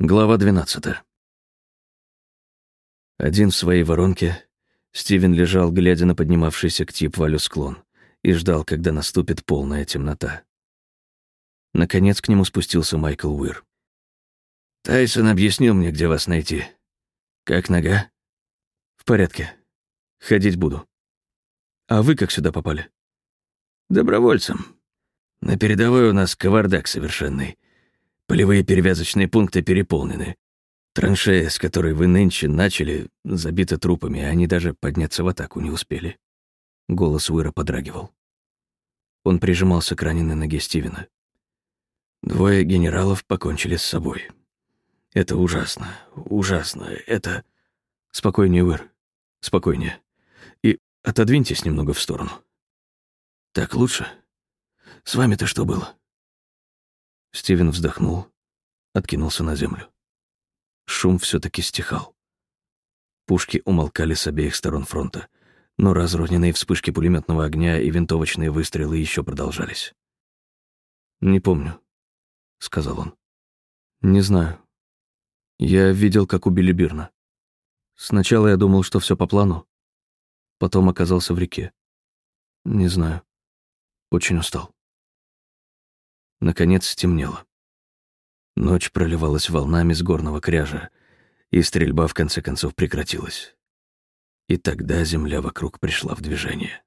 Глава 12. Один в своей воронке, Стивен лежал, глядя на поднимавшийся к Тип-Валю склон, и ждал, когда наступит полная темнота. Наконец к нему спустился Майкл Уир. «Тайсон объяснил мне, где вас найти. Как нога?» «В порядке. Ходить буду. А вы как сюда попали?» «Добровольцем. На передовой у нас кавардак совершенный. Полевые перевязочные пункты переполнены. Траншея, с которой вы нынче начали, забита трупами, они даже подняться в атаку не успели. Голос Уира подрагивал. Он прижимался к раненой ноге Стивена. Двое генералов покончили с собой. Это ужасно, ужасно, это... Спокойнее, Уир, спокойнее. И отодвиньтесь немного в сторону. Так лучше? С вами-то что было? Стивен вздохнул, откинулся на землю. Шум все таки стихал. Пушки умолкали с обеих сторон фронта, но разрозненные вспышки пулеметного огня и винтовочные выстрелы еще продолжались. «Не помню», — сказал он. «Не знаю. Я видел, как убили Бирна. Сначала я думал, что все по плану. Потом оказался в реке. Не знаю. Очень устал. Наконец стемнело. Ночь проливалась волнами с горного кряжа, и стрельба в конце концов прекратилась. И тогда земля вокруг пришла в движение.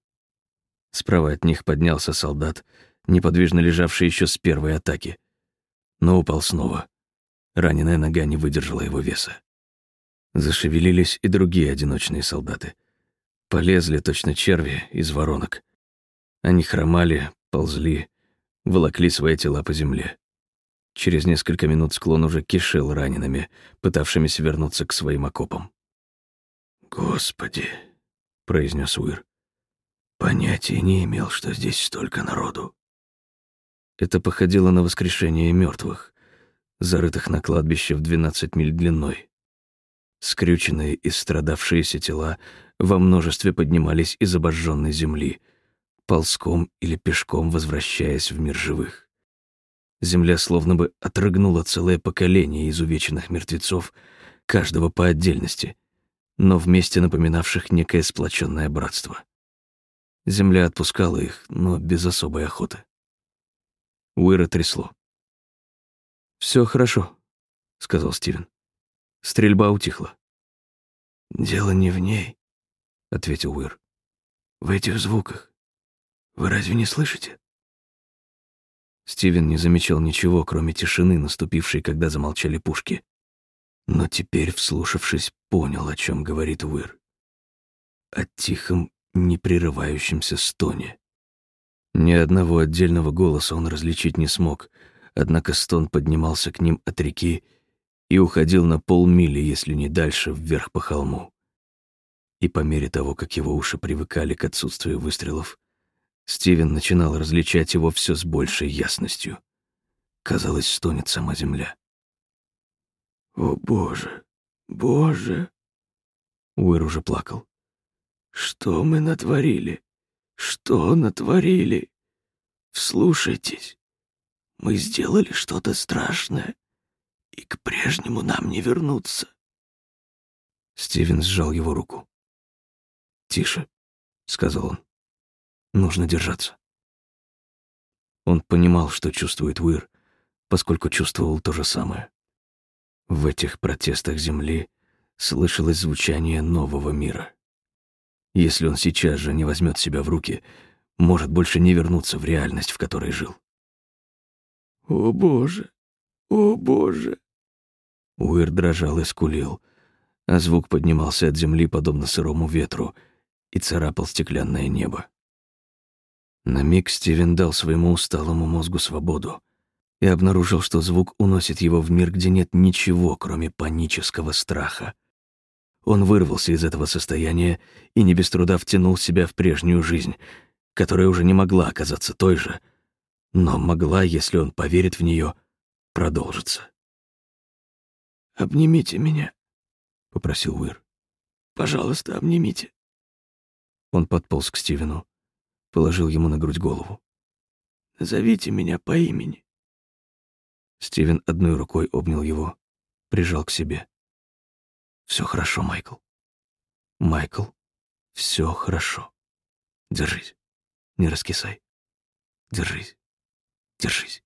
Справа от них поднялся солдат, неподвижно лежавший еще с первой атаки, но упал снова. Раненая нога не выдержала его веса. Зашевелились и другие одиночные солдаты. Полезли точно черви из воронок. Они хромали, ползли, волокли свои тела по земле. Через несколько минут склон уже кишел ранеными, пытавшимися вернуться к своим окопам. «Господи!» — произнес Уир. «Понятия не имел, что здесь столько народу». Это походило на воскрешение мертвых, зарытых на кладбище в 12 миль длиной. Скрюченные и страдавшиеся тела во множестве поднимались из обожженной земли — ползком или пешком возвращаясь в мир живых. Земля словно бы отрыгнула целое поколение изувеченных мертвецов, каждого по отдельности, но вместе напоминавших некое сплоченное братство. Земля отпускала их, но без особой охоты. Уэра трясло. Все хорошо», — сказал Стивен. Стрельба утихла. «Дело не в ней», — ответил Уир. «В этих звуках. Вы разве не слышите?» Стивен не замечал ничего, кроме тишины, наступившей, когда замолчали пушки. Но теперь, вслушавшись, понял, о чем говорит Уир. О тихом, непрерывающемся стоне. Ни одного отдельного голоса он различить не смог, однако стон поднимался к ним от реки и уходил на полмили, если не дальше, вверх по холму. И по мере того, как его уши привыкали к отсутствию выстрелов, Стивен начинал различать его все с большей ясностью. Казалось, стонет сама земля. «О, Боже! Боже!» Уэр уже плакал. «Что мы натворили? Что натворили? Вслушайтесь. Мы сделали что-то страшное, и к прежнему нам не вернуться». Стивен сжал его руку. «Тише», — сказал он. Нужно держаться. Он понимал, что чувствует Уир, поскольку чувствовал то же самое. В этих протестах Земли слышалось звучание нового мира. Если он сейчас же не возьмет себя в руки, может больше не вернуться в реальность, в которой жил. «О, Боже! О, Боже!» Уир дрожал и скулил, а звук поднимался от земли, подобно сырому ветру, и царапал стеклянное небо. На миг Стивен дал своему усталому мозгу свободу и обнаружил, что звук уносит его в мир, где нет ничего, кроме панического страха. Он вырвался из этого состояния и не без труда втянул себя в прежнюю жизнь, которая уже не могла оказаться той же, но могла, если он поверит в нее, продолжиться. «Обнимите меня», — попросил Уир. «Пожалуйста, обнимите». Он подполз к Стивену положил ему на грудь голову. «Зовите меня по имени». Стивен одной рукой обнял его, прижал к себе. Все хорошо, Майкл. Майкл, все хорошо. Держись. Не раскисай. Держись. Держись.